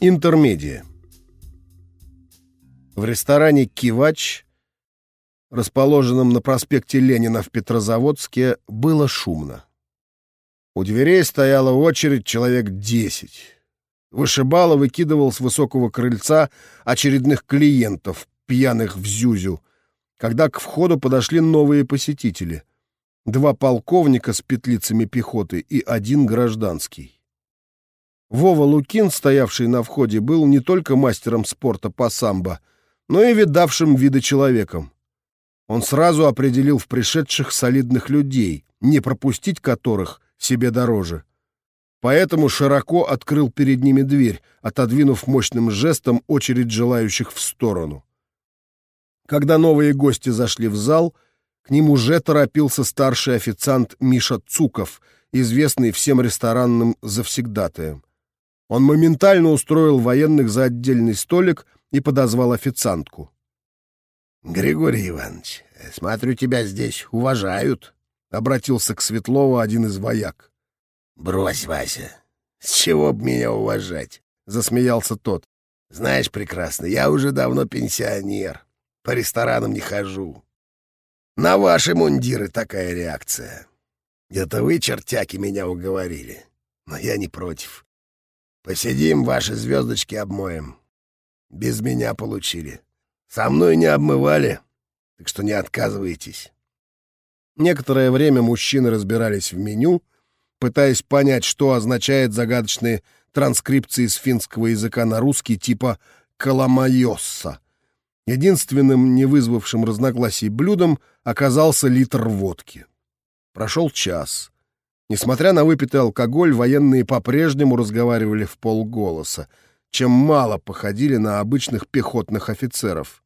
Интермедия. В ресторане «Кивач», расположенном на проспекте Ленина в Петрозаводске, было шумно. У дверей стояла очередь человек десять. Вышибало выкидывал с высокого крыльца очередных клиентов, пьяных в зюзю, когда к входу подошли новые посетители. Два полковника с петлицами пехоты и один гражданский. Вова Лукин, стоявший на входе, был не только мастером спорта по самбо, но и видавшим вида человеком. Он сразу определил в пришедших солидных людей, не пропустить которых себе дороже. Поэтому широко открыл перед ними дверь, отодвинув мощным жестом очередь желающих в сторону. Когда новые гости зашли в зал, к ним уже торопился старший официант Миша Цуков, известный всем ресторанным завсегдатаем. Он моментально устроил военных за отдельный столик и подозвал официантку. «Григорий Иванович, смотрю, тебя здесь уважают», — обратился к Светлову один из вояк. «Брось, Вася, с чего б меня уважать?» — засмеялся тот. «Знаешь прекрасно, я уже давно пенсионер, по ресторанам не хожу. На ваши мундиры такая реакция. Это вы, чертяки, меня уговорили, но я не против. Посидим, ваши звездочки обмоем. Без меня получили. Со мной не обмывали, так что не отказывайтесь. Некоторое время мужчины разбирались в меню, пытаясь понять, что означает загадочные транскрипции с финского языка на русский типа «каламайосса». Единственным не вызвавшим разногласий блюдом оказался литр водки. Прошел час. Несмотря на выпитый алкоголь, военные по-прежнему разговаривали в полголоса, чем мало походили на обычных пехотных офицеров.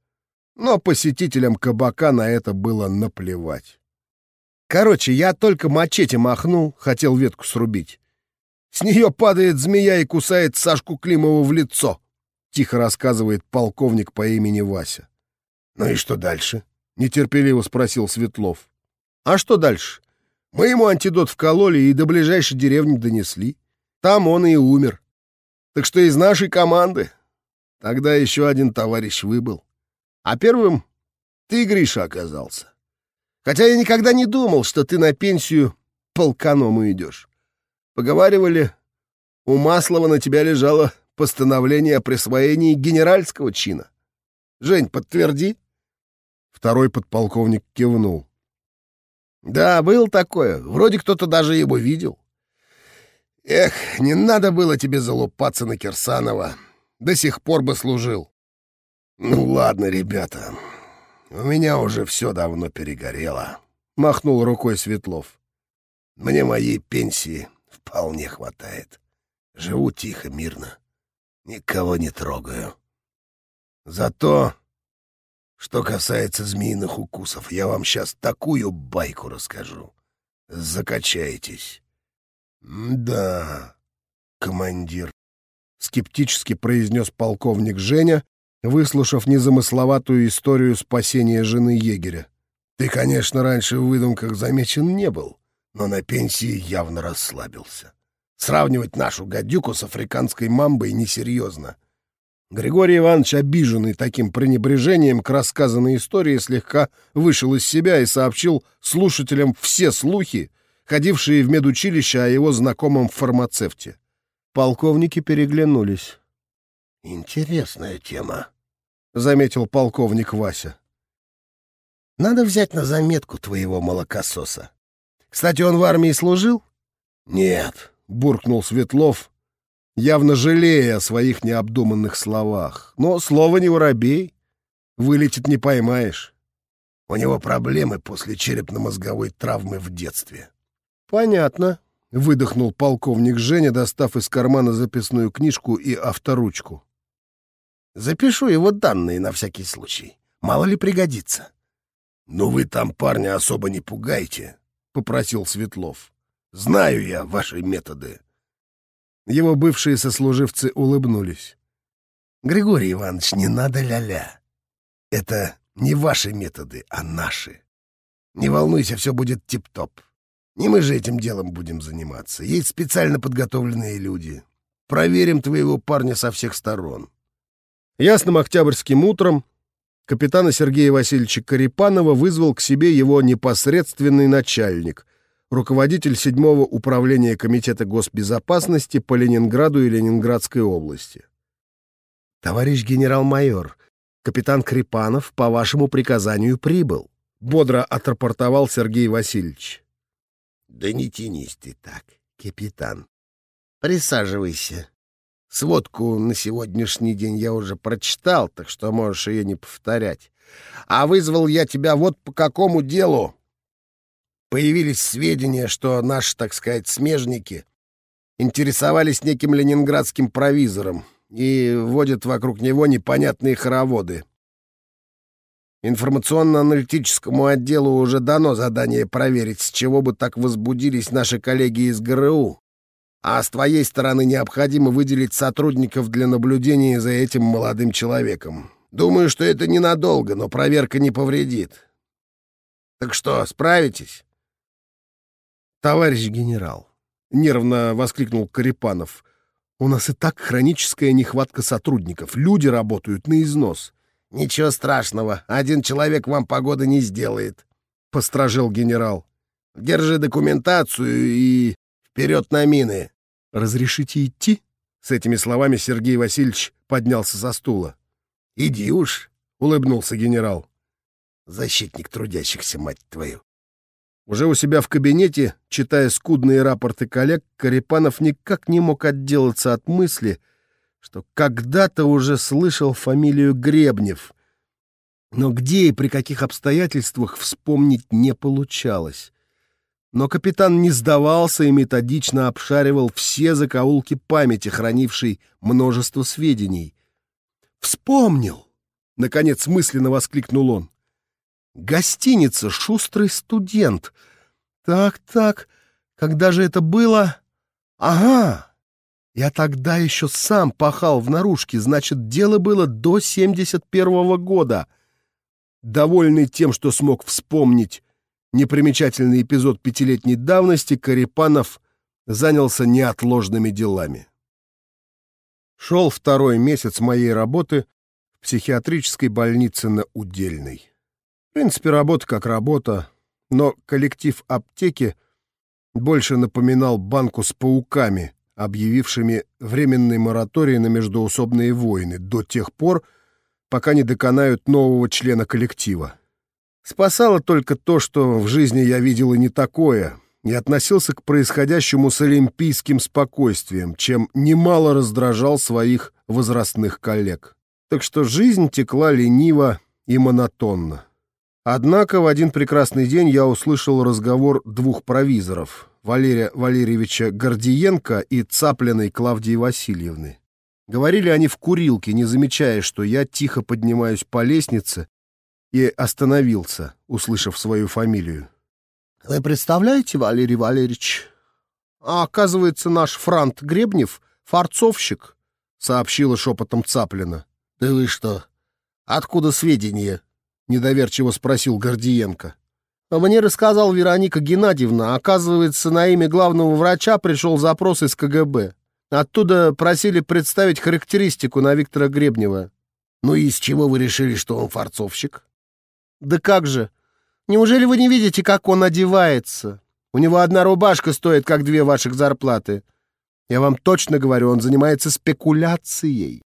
Но посетителям кабака на это было наплевать. Короче, я только мачете махнул, хотел ветку срубить. С нее падает змея и кусает Сашку Климову в лицо, — тихо рассказывает полковник по имени Вася. — Ну и что дальше? — нетерпеливо спросил Светлов. — А что дальше? Мы ему антидот вкололи и до ближайшей деревни донесли. Там он и умер. Так что из нашей команды. Тогда еще один товарищ выбыл. А первым ты, Гриша, оказался. Хотя я никогда не думал, что ты на пенсию полканому идешь. Поговаривали, у Маслова на тебя лежало постановление о присвоении генеральского чина. Жень, подтверди. Второй подполковник кивнул. Да, был такое. Вроде кто-то даже его видел. Эх, не надо было тебе залупаться на Кирсанова. До сих пор бы служил. Ну ладно, ребята. У меня уже все давно перегорело. Махнул рукой Светлов. Мне моей пенсии вполне хватает. Живу тихо, мирно. Никого не трогаю. Зато что касается змеиных укусов, я вам сейчас такую байку расскажу. Закачаетесь. Да, командир, скептически произнес полковник Женя, выслушав незамысловатую историю спасения жены егеря. Ты, конечно, раньше в выдумках замечен не был, но на пенсии явно расслабился. Сравнивать нашу гадюку с африканской мамбой несерьезно. Григорий Иванович, обиженный таким пренебрежением к рассказанной истории, слегка вышел из себя и сообщил слушателям все слухи, ходившие в медучилище о его знакомом фармацевте. Полковники переглянулись. «Интересная тема», — заметил полковник Вася. «Надо взять на заметку твоего молокососа. Кстати, он в армии служил?» «Нет», — буркнул Светлов, явно жалея о своих необдуманных словах. Но слово не воробей. Вылетит не поймаешь. У него проблемы после черепно-мозговой травмы в детстве. Понятно, — выдохнул полковник Женя, достав из кармана записную книжку и авторучку. Запишу его данные на всякий случай. Мало ли пригодится. — Ну вы там парня особо не пугайте, — попросил Светлов. — Знаю я ваши методы. Его бывшие сослуживцы улыбнулись. «Григорий Иванович, не надо ля-ля. Это не ваши методы, а наши. Не волнуйся, все будет тип-топ. Не мы же этим делом будем заниматься. Есть специально подготовленные люди. проверим твоего парня со всех сторон. Ясным октябрьским утром капитана Сергея Васильевича Карипанова вызвал к себе его непосредственный начальник, руководитель седьмого управления Комитета госбезопасности по Ленинграду и Ленинградской области. «Товарищ генерал-майор, капитан Крипанов по вашему приказанию прибыл», — бодро отрапортовал Сергей Васильевич. «Да не тянись ты так, капитан. Присаживайся. Сводку на сегодняшний день я уже прочитал, так что можешь ее не повторять. А вызвал я тебя вот по какому делу. Появились сведения, что наши, так сказать, смежники интересовались неким ленинградским провизором и водят вокруг него непонятные хороводы. Информационно-аналитическому отделу уже дано задание проверить, с чего бы так возбудились наши коллеги из ГРУ. А с твоей стороны необходимо выделить сотрудников для наблюдения за этим молодым человеком. Думаю, что это ненадолго, но проверка не повредит. Так что, справитесь? Товарищ генерал, — нервно воскликнул Карипанов, — у нас и так хроническая нехватка сотрудников. Люди работают на износ. Ничего страшного, один человек вам погоды не сделает, — постражил генерал. Держи документацию и вперед на мины. Разрешите идти? С этими словами Сергей Васильевич поднялся со стула. Иди уж, — улыбнулся генерал. Защитник трудящихся, мать твою. Уже у себя в кабинете, читая скудные рапорты коллег, Карипанов никак не мог отделаться от мысли, что когда-то уже слышал фамилию Гребнев. Но где и при каких обстоятельствах вспомнить не получалось. Но капитан не сдавался и методично обшаривал все закоулки памяти, хранившей множество сведений. «Вспомнил!» — наконец мысленно воскликнул он. Гостиница «Шустрый студент». Так-так, когда же это было? Ага, я тогда еще сам пахал в наружке, значит, дело было до 71-го года. Довольный тем, что смог вспомнить непримечательный эпизод пятилетней давности, Карипанов занялся неотложными делами. Шел второй месяц моей работы в психиатрической больнице на Удельной. Принципе, работа как работа, но коллектив аптеки больше напоминал банку с пауками, объявившими временный мораторий на междоусобные войны до тех пор, пока не доконают нового члена коллектива. Спасало только то, что в жизни я видел и не такое, и относился к происходящему с олимпийским спокойствием, чем немало раздражал своих возрастных коллег. Так что жизнь текла лениво и монотонно. Однако в один прекрасный день я услышал разговор двух провизоров — Валерия Валерьевича Гордиенко и Цаплиной Клавдии Васильевны. Говорили они в курилке, не замечая, что я тихо поднимаюсь по лестнице и остановился, услышав свою фамилию. «Вы представляете, Валерий Валерьевич? А оказывается, наш Франт Гребнев — фарцовщик», — сообщила шепотом Цаплина. «Да вы что? Откуда сведения?» — недоверчиво спросил Гордиенко. А «Мне рассказал Вероника Геннадьевна. Оказывается, на имя главного врача пришел запрос из КГБ. Оттуда просили представить характеристику на Виктора Гребнева». «Ну и с чего вы решили, что он фарцовщик?» «Да как же! Неужели вы не видите, как он одевается? У него одна рубашка стоит, как две ваших зарплаты. Я вам точно говорю, он занимается спекуляцией.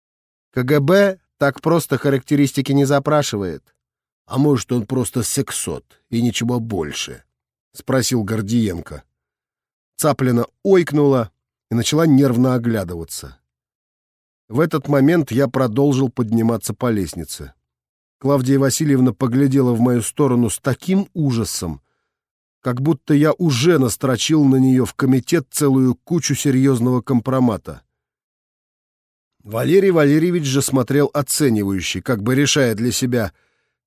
КГБ так просто характеристики не запрашивает. А может, он просто сексот и ничего больше? — спросил Гордиенко. Цаплина ойкнула и начала нервно оглядываться. В этот момент я продолжил подниматься по лестнице. Клавдия Васильевна поглядела в мою сторону с таким ужасом, как будто я уже настрочил на нее в комитет целую кучу серьезного компромата. Валерий Валерьевич же смотрел оценивающе, как бы решая для себя —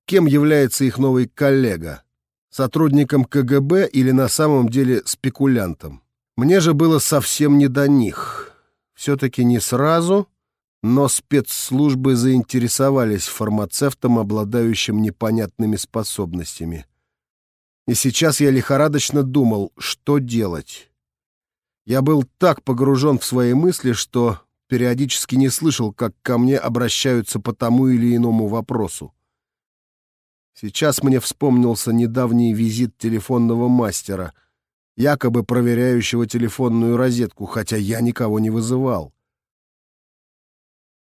кем является их новый коллега, сотрудником КГБ или на самом деле спекулянтом. Мне же было совсем не до них. Все-таки не сразу, но спецслужбы заинтересовались фармацевтом, обладающим непонятными способностями. И сейчас я лихорадочно думал, что делать. Я был так погружен в свои мысли, что периодически не слышал, как ко мне обращаются по тому или иному вопросу. Сейчас мне вспомнился недавний визит телефонного мастера, якобы проверяющего телефонную розетку, хотя я никого не вызывал.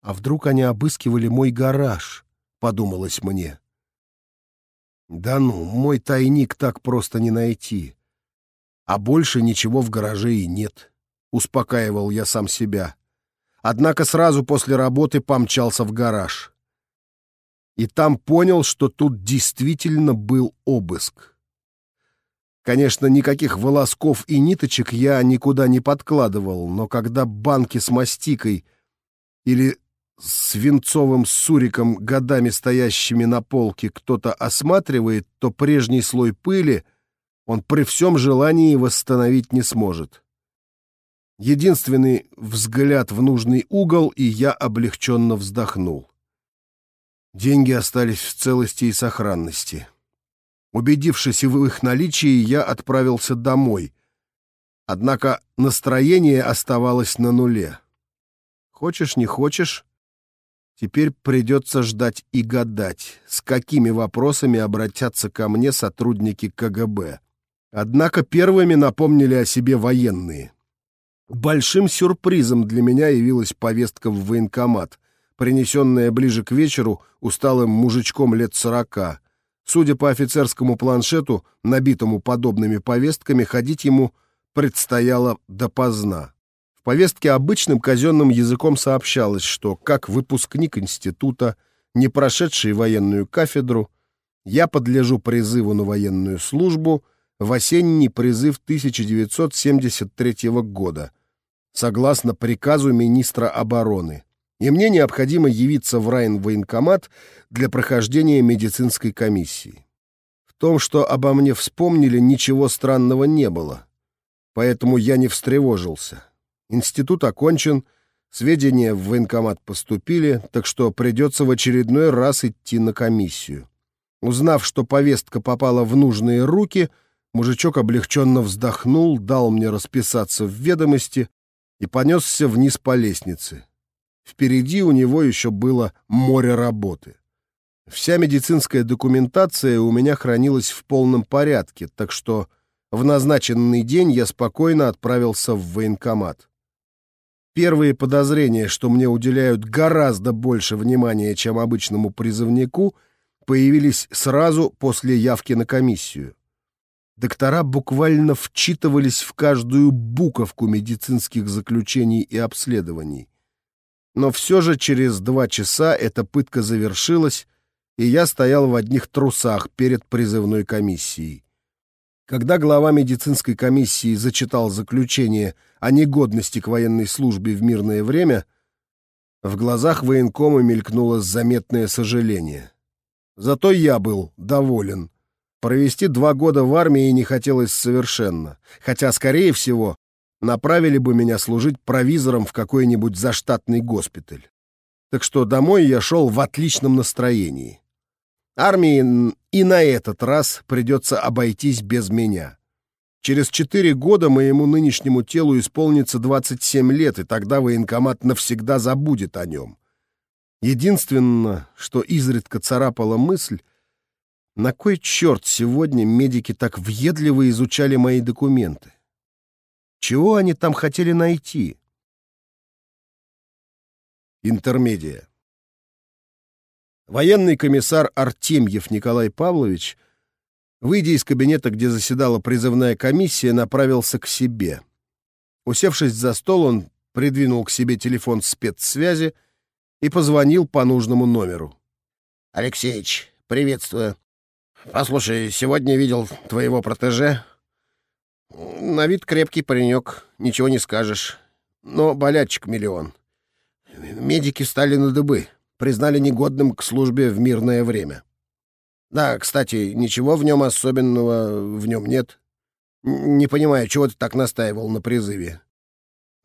А вдруг они обыскивали мой гараж, подумалось мне. Да ну, мой тайник так просто не найти. А больше ничего в гараже и нет, успокаивал я сам себя. Однако сразу после работы помчался в гараж и там понял, что тут действительно был обыск. Конечно, никаких волосков и ниточек я никуда не подкладывал, но когда банки с мастикой или свинцовым суриком, годами стоящими на полке, кто-то осматривает, то прежний слой пыли он при всем желании восстановить не сможет. Единственный взгляд в нужный угол, и я облегченно вздохнул. Деньги остались в целости и сохранности. Убедившись в их наличии, я отправился домой. Однако настроение оставалось на нуле. Хочешь, не хочешь, теперь придется ждать и гадать, с какими вопросами обратятся ко мне сотрудники КГБ. Однако первыми напомнили о себе военные. Большим сюрпризом для меня явилась повестка в военкомат — принесенная ближе к вечеру усталым мужичком лет сорока. Судя по офицерскому планшету, набитому подобными повестками, ходить ему предстояло допоздна. В повестке обычным казенным языком сообщалось, что как выпускник института, не прошедший военную кафедру, я подлежу призыву на военную службу в осенний призыв 1973 года, согласно приказу министра обороны, и мне необходимо явиться в район-военкомат для прохождения медицинской комиссии. В том, что обо мне вспомнили, ничего странного не было, поэтому я не встревожился. Институт окончен, сведения в военкомат поступили, так что придется в очередной раз идти на комиссию. Узнав, что повестка попала в нужные руки, мужичок облегченно вздохнул, дал мне расписаться в ведомости и понесся вниз по лестнице. Впереди у него еще было море работы. Вся медицинская документация у меня хранилась в полном порядке, так что в назначенный день я спокойно отправился в военкомат. Первые подозрения, что мне уделяют гораздо больше внимания, чем обычному призывнику, появились сразу после явки на комиссию. Доктора буквально вчитывались в каждую буковку медицинских заключений и обследований. Но все же через два часа эта пытка завершилась, и я стоял в одних трусах перед призывной комиссией. Когда глава медицинской комиссии зачитал заключение о негодности к военной службе в мирное время, в глазах военкома мелькнуло заметное сожаление. Зато я был доволен. Провести два года в армии не хотелось совершенно, хотя, скорее всего, направили бы меня служить провизором в какой-нибудь заштатный госпиталь. Так что домой я шел в отличном настроении. Армии и на этот раз придется обойтись без меня. Через четыре года моему нынешнему телу исполнится 27 лет, и тогда военкомат навсегда забудет о нем. Единственное, что изредка царапала мысль, на кой черт сегодня медики так въедливо изучали мои документы? Чего они там хотели найти? Интермедия. Военный комиссар Артемьев Николай Павлович, выйдя из кабинета, где заседала призывная комиссия, направился к себе. Усевшись за стол, он придвинул к себе телефон спецсвязи и позвонил по нужному номеру. «Алексеич, приветствую. Послушай, сегодня видел твоего протеже, на вид крепкий паренек, ничего не скажешь. Но болячек миллион. Медики стали на дыбы, признали негодным к службе в мирное время. Да, кстати, ничего в нем особенного в нем нет. Не понимаю, чего ты так настаивал на призыве.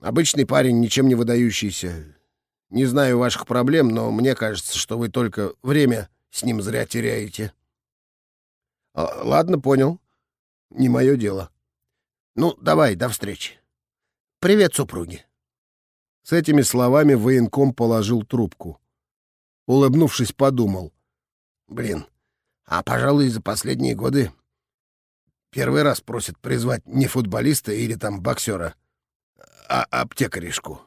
Обычный парень, ничем не выдающийся. Не знаю ваших проблем, но мне кажется, что вы только время с ним зря теряете. Ладно, понял. Не мое дело. Ну, давай, до встречи. Привет, супруги. С этими словами военком положил трубку. Улыбнувшись, подумал. Блин, а, пожалуй, за последние годы первый раз просят призвать не футболиста или там боксера, а аптекаришку.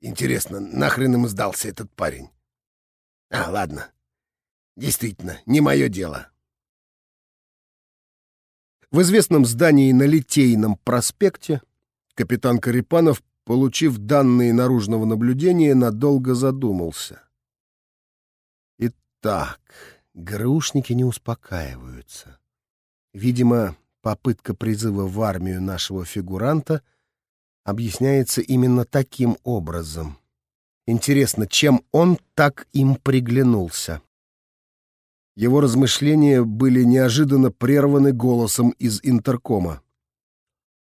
Интересно, нахрен им сдался этот парень? А, ладно. Действительно, не мое дело. В известном здании на Литейном проспекте капитан Карипанов, получив данные наружного наблюдения, надолго задумался. Итак, ГРУшники не успокаиваются. Видимо, попытка призыва в армию нашего фигуранта объясняется именно таким образом. Интересно, чем он так им приглянулся? Его размышления были неожиданно прерваны голосом из интеркома.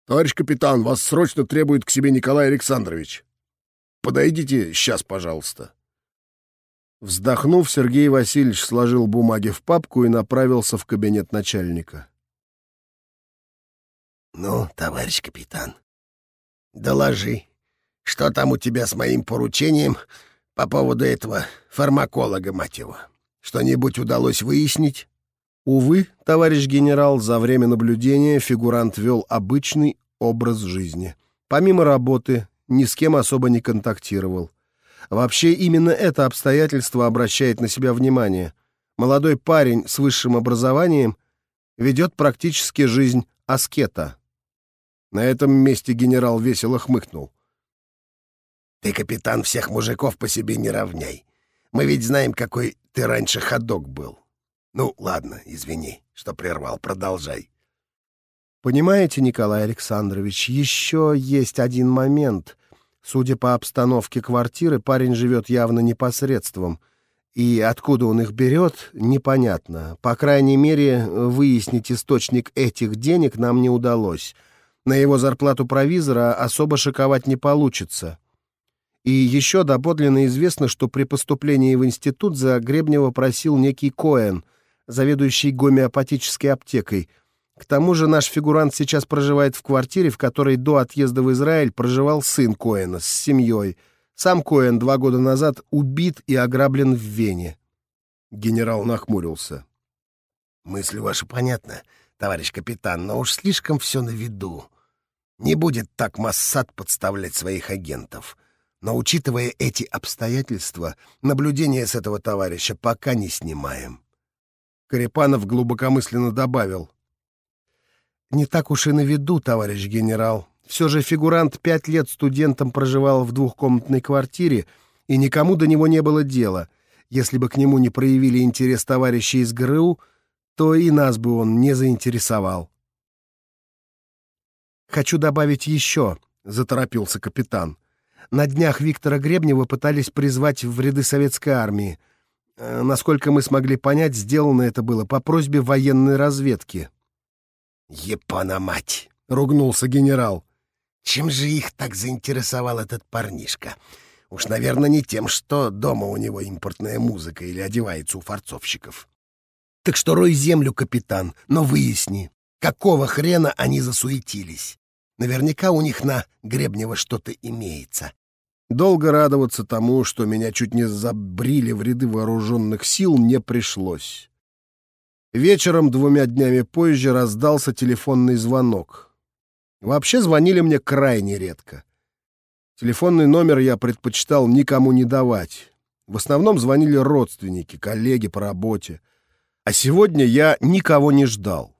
«Товарищ капитан, вас срочно требует к себе Николай Александрович. Подойдите сейчас, пожалуйста». Вздохнув, Сергей Васильевич сложил бумаги в папку и направился в кабинет начальника. «Ну, товарищ капитан, доложи, что там у тебя с моим поручением по поводу этого фармаколога, мать его?» Что-нибудь удалось выяснить? Увы, товарищ генерал, за время наблюдения фигурант вел обычный образ жизни. Помимо работы, ни с кем особо не контактировал. Вообще, именно это обстоятельство обращает на себя внимание. Молодой парень с высшим образованием ведет практически жизнь аскета. На этом месте генерал весело хмыкнул. «Ты, капитан, всех мужиков по себе не равняй. Мы ведь знаем, какой ты раньше ходок был. Ну, ладно, извини, что прервал, продолжай. Понимаете, Николай Александрович, еще есть один момент. Судя по обстановке квартиры, парень живет явно непосредством. И откуда он их берет, непонятно. По крайней мере, выяснить источник этих денег нам не удалось. На его зарплату провизора особо шиковать не получится. И еще доподлинно известно, что при поступлении в институт за Гребнева просил некий Коэн, заведующий гомеопатической аптекой. К тому же наш фигурант сейчас проживает в квартире, в которой до отъезда в Израиль проживал сын Коэна с семьей. Сам Коэн два года назад убит и ограблен в Вене. Генерал нахмурился. «Мысль ваша понятна, товарищ капитан, но уж слишком все на виду. Не будет так Массад подставлять своих агентов». Но, учитывая эти обстоятельства, наблюдение с этого товарища пока не снимаем. Карипанов глубокомысленно добавил. «Не так уж и на виду, товарищ генерал. Все же фигурант пять лет студентом проживал в двухкомнатной квартире, и никому до него не было дела. Если бы к нему не проявили интерес товарищи из ГРУ, то и нас бы он не заинтересовал». «Хочу добавить еще», — заторопился капитан. На днях Виктора Гребнева пытались призвать в ряды советской армии. Э, насколько мы смогли понять, сделано это было по просьбе военной разведки. «Епана мать!» — ругнулся генерал. «Чем же их так заинтересовал этот парнишка? Уж, наверное, не тем, что дома у него импортная музыка или одевается у форцовщиков. Так что рой землю, капитан, но выясни, какого хрена они засуетились. Наверняка у них на Гребнева что-то имеется. Долго радоваться тому, что меня чуть не забрили в ряды вооруженных сил, не пришлось. Вечером, двумя днями позже, раздался телефонный звонок. Вообще звонили мне крайне редко. Телефонный номер я предпочитал никому не давать. В основном звонили родственники, коллеги по работе. А сегодня я никого не ждал.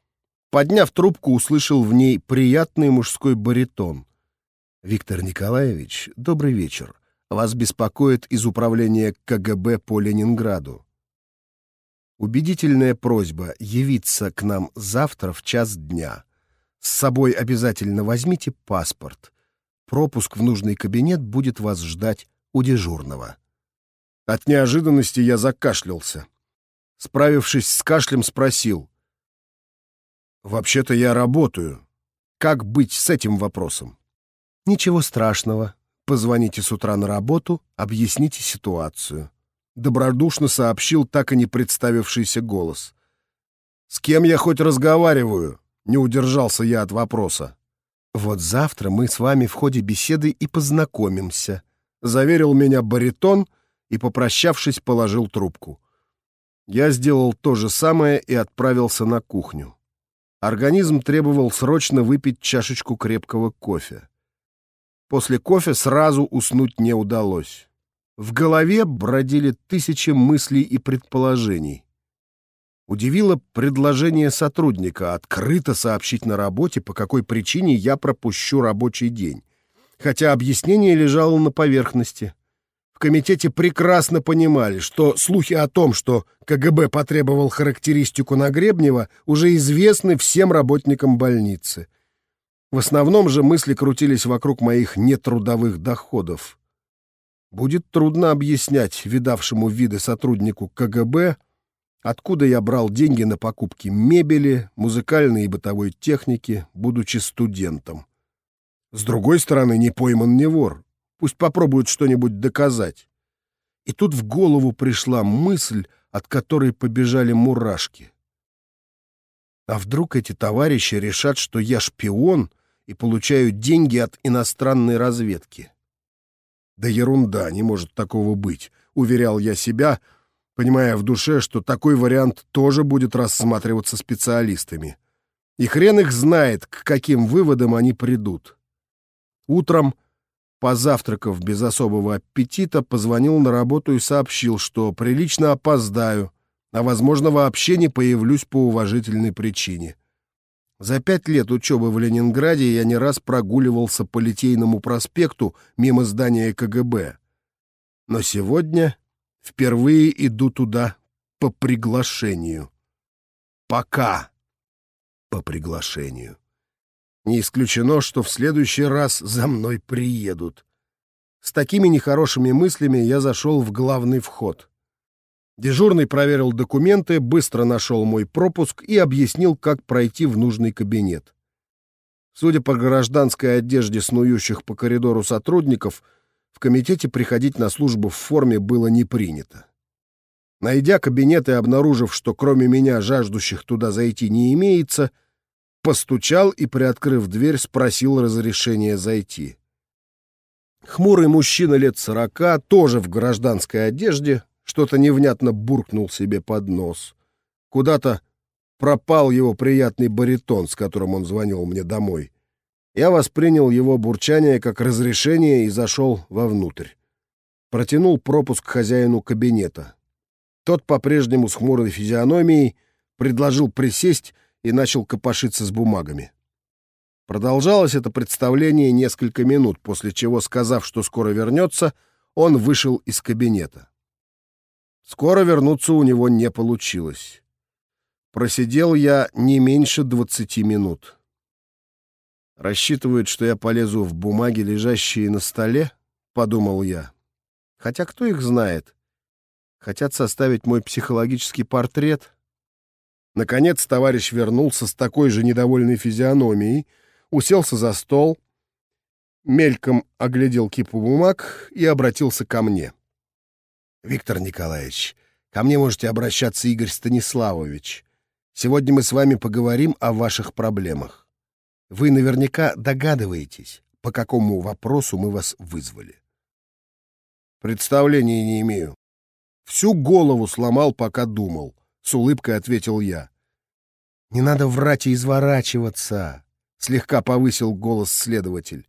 Подняв трубку, услышал в ней приятный мужской баритон. «Виктор Николаевич, добрый вечер. Вас беспокоит из управления КГБ по Ленинграду. Убедительная просьба явиться к нам завтра в час дня. С собой обязательно возьмите паспорт. Пропуск в нужный кабинет будет вас ждать у дежурного». От неожиданности я закашлялся. Справившись с кашлем, спросил. «Вообще-то я работаю. Как быть с этим вопросом?» Ничего страшного. Позвоните с утра на работу, объясните ситуацию. Добродушно сообщил так и не представившийся голос. С кем я хоть разговариваю? Не удержался я от вопроса. Вот завтра мы с вами в ходе беседы и познакомимся, заверил меня баритон и, попрощавшись, положил трубку. Я сделал то же самое и отправился на кухню. Организм требовал срочно выпить чашечку крепкого кофе. После кофе сразу уснуть не удалось. В голове бродили тысячи мыслей и предположений. Удивило предложение сотрудника открыто сообщить на работе, по какой причине я пропущу рабочий день. Хотя объяснение лежало на поверхности. Комитете прекрасно понимали, что слухи о том, что КГБ потребовал характеристику Нагребнева, уже известны всем работникам больницы. В основном же мысли крутились вокруг моих нетрудовых доходов. Будет трудно объяснять видавшему виды сотруднику КГБ, откуда я брал деньги на покупки мебели, музыкальной и бытовой техники, будучи студентом. С другой стороны, не пойман не вор. Пусть попробуют что-нибудь доказать. И тут в голову пришла мысль, от которой побежали мурашки. А вдруг эти товарищи решат, что я шпион и получаю деньги от иностранной разведки? Да ерунда, не может такого быть, уверял я себя, понимая в душе, что такой вариант тоже будет рассматриваться специалистами. И хрен их знает, к каким выводам они придут. Утром, позавтракав без особого аппетита, позвонил на работу и сообщил, что прилично опоздаю, а, возможно, вообще не появлюсь по уважительной причине. За пять лет учебы в Ленинграде я не раз прогуливался по Литейному проспекту мимо здания КГБ. Но сегодня впервые иду туда по приглашению. Пока по приглашению. Не исключено, что в следующий раз за мной приедут. С такими нехорошими мыслями я зашел в главный вход. Дежурный проверил документы, быстро нашел мой пропуск и объяснил, как пройти в нужный кабинет. Судя по гражданской одежде снующих по коридору сотрудников, в комитете приходить на службу в форме было не принято. Найдя кабинет и обнаружив, что кроме меня жаждущих туда зайти не имеется, постучал и, приоткрыв дверь, спросил разрешения зайти. Хмурый мужчина лет сорока, тоже в гражданской одежде, что-то невнятно буркнул себе под нос. Куда-то пропал его приятный баритон, с которым он звонил мне домой. Я воспринял его бурчание как разрешение и зашел вовнутрь. Протянул пропуск хозяину кабинета. Тот по-прежнему с хмурой физиономией предложил присесть и начал копошиться с бумагами. Продолжалось это представление несколько минут, после чего, сказав, что скоро вернется, он вышел из кабинета. Скоро вернуться у него не получилось. Просидел я не меньше двадцати минут. Рассчитывают, что я полезу в бумаги, лежащие на столе, подумал я. Хотя кто их знает? Хотят составить мой психологический портрет? Наконец товарищ вернулся с такой же недовольной физиономией, уселся за стол, мельком оглядел кипу бумаг и обратился ко мне. Виктор Николаевич, ко мне можете обращаться Игорь Станиславович. Сегодня мы с вами поговорим о ваших проблемах. Вы наверняка догадываетесь, по какому вопросу мы вас вызвали. Представления не имею. Всю голову сломал, пока думал. С улыбкой ответил я. Не надо врать и изворачиваться, слегка повысил голос следователь.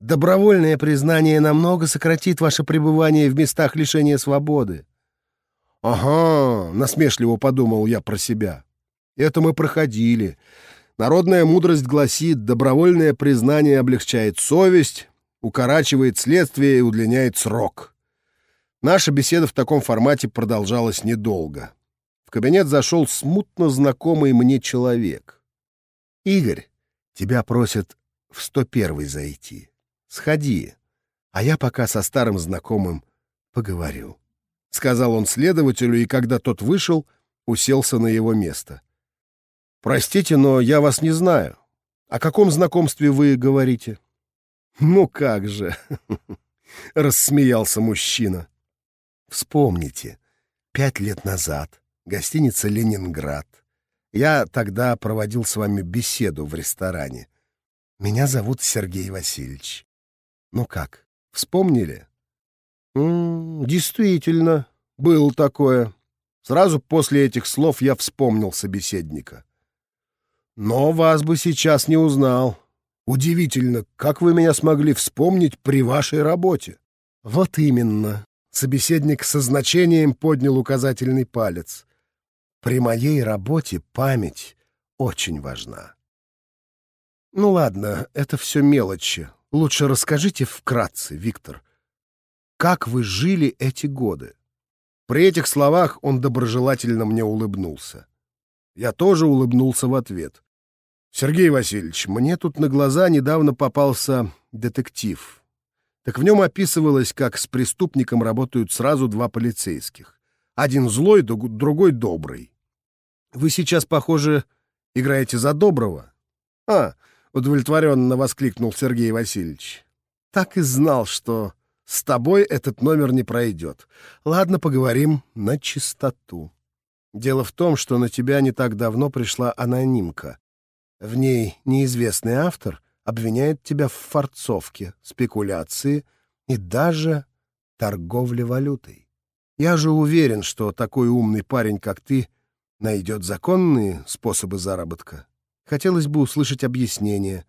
Добровольное признание намного сократит ваше пребывание в местах лишения свободы. Ага, насмешливо подумал я про себя. Это мы проходили. Народная мудрость гласит, добровольное признание облегчает совесть, укорачивает следствие и удлиняет срок. Наша беседа в таком формате продолжалась недолго. В кабинет зашел смутно знакомый мне человек. «Игорь, тебя просят в 101 зайти». Сходи, а я пока со старым знакомым поговорю», — сказал он следователю, и когда тот вышел, уселся на его место. «Простите, но я вас не знаю. О каком знакомстве вы говорите?» «Ну как же!» — рассмеялся мужчина. «Вспомните, пять лет назад, гостиница «Ленинград». Я тогда проводил с вами беседу в ресторане. Меня зовут Сергей Васильевич. Ну как, вспомнили? М -м, действительно, было такое. Сразу после этих слов я вспомнил собеседника. Но вас бы сейчас не узнал. Удивительно, как вы меня смогли вспомнить при вашей работе. Вот именно. Собеседник со значением поднял указательный палец. При моей работе память очень важна. Ну ладно, это все мелочи. Лучше расскажите вкратце, Виктор. Как вы жили эти годы? При этих словах он доброжелательно мне улыбнулся. Я тоже улыбнулся в ответ. «Сергей Васильевич, мне тут на глаза недавно попался детектив. Так в нем описывалось, как с преступником работают сразу два полицейских. Один злой, другой добрый. Вы сейчас, похоже, играете за доброго?» «А!» — удовлетворенно воскликнул Сергей Васильевич. «Так и знал, что с тобой этот номер не пройдет. Ладно, поговорим на чистоту. Дело в том, что на тебя не так давно пришла анонимка. В ней неизвестный автор обвиняет тебя в форцовке, спекуляции и даже торговле валютой. Я же уверен, что такой умный парень, как ты, найдет законные способы заработка. Хотелось бы услышать объяснение,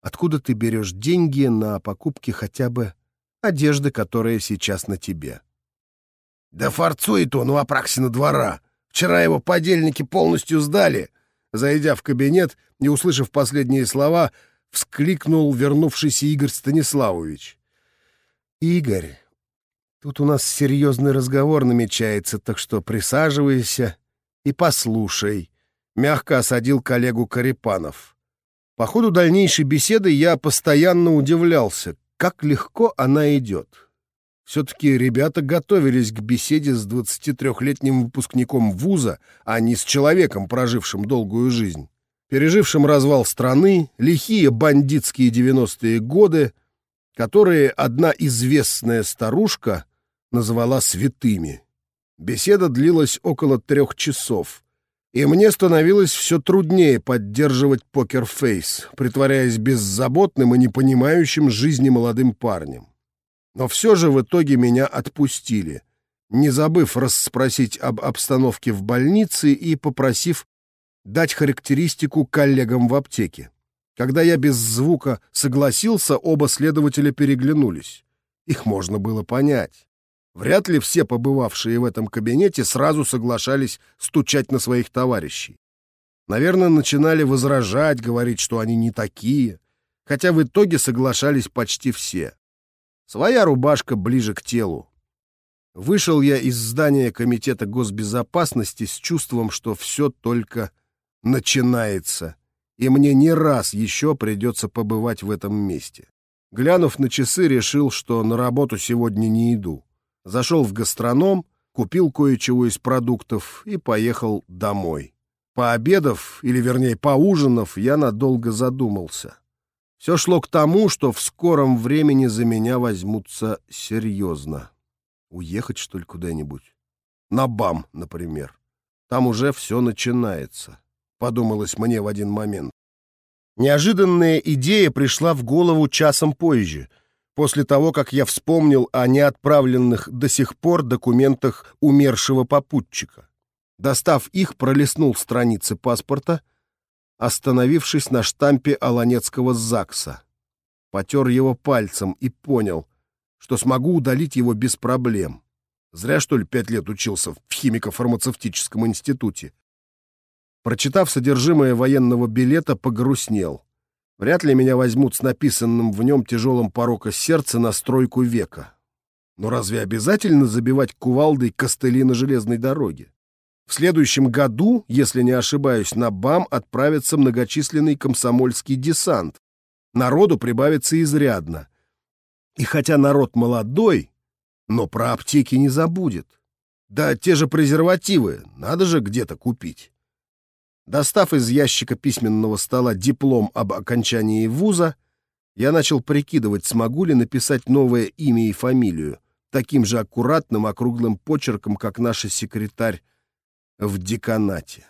откуда ты берешь деньги на покупки хотя бы одежды, которая сейчас на тебе. Да форцует он у Апраксина двора. Вчера его подельники полностью сдали. Зайдя в кабинет и услышав последние слова, вскликнул вернувшийся Игорь Станиславович. «Игорь, тут у нас серьезный разговор намечается, так что присаживайся и послушай», — мягко осадил коллегу Карипанов. По ходу дальнейшей беседы я постоянно удивлялся, как легко она идет. Все-таки ребята готовились к беседе с 23-летним выпускником вуза, а не с человеком, прожившим долгую жизнь, пережившим развал страны, лихие бандитские 90-е годы, которые одна известная старушка назвала святыми. Беседа длилась около трех часов, и мне становилось все труднее поддерживать покерфейс, притворяясь беззаботным и не понимающим жизни молодым парнем. Но все же в итоге меня отпустили, не забыв расспросить об обстановке в больнице и попросив дать характеристику коллегам в аптеке. Когда я без звука согласился, оба следователя переглянулись. Их можно было понять. Вряд ли все побывавшие в этом кабинете сразу соглашались стучать на своих товарищей. Наверное, начинали возражать, говорить, что они не такие, хотя в итоге соглашались почти все. Своя рубашка ближе к телу. Вышел я из здания Комитета госбезопасности с чувством, что все только начинается, и мне не раз еще придется побывать в этом месте. Глянув на часы, решил, что на работу сегодня не иду. Зашел в гастроном, купил кое-чего из продуктов и поехал домой. Пообедав, или вернее поужинав, я надолго задумался. Все шло к тому, что в скором времени за меня возьмутся серьезно. Уехать, что ли, куда-нибудь? На БАМ, например. Там уже все начинается, подумалось мне в один момент. Неожиданная идея пришла в голову часом позже — после того, как я вспомнил о неотправленных до сих пор документах умершего попутчика. Достав их, пролистнул страницы паспорта, остановившись на штампе Аланецкого ЗАГСа. Потер его пальцем и понял, что смогу удалить его без проблем. Зря, что ли, пять лет учился в химико-фармацевтическом институте. Прочитав содержимое военного билета, погрустнел. Вряд ли меня возьмут с написанным в нем тяжелым порока сердца на стройку века. Но разве обязательно забивать кувалдой костыли на железной дороге? В следующем году, если не ошибаюсь, на БАМ отправится многочисленный комсомольский десант. Народу прибавится изрядно. И хотя народ молодой, но про аптеки не забудет. Да те же презервативы надо же где-то купить. Достав из ящика письменного стола диплом об окончании вуза, я начал прикидывать, смогу ли написать новое имя и фамилию, таким же аккуратным округлым почерком, как наша секретарь в деканате.